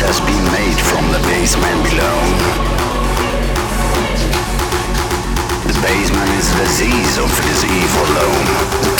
has been made from the basement below. The basement is the disease of this evil loom.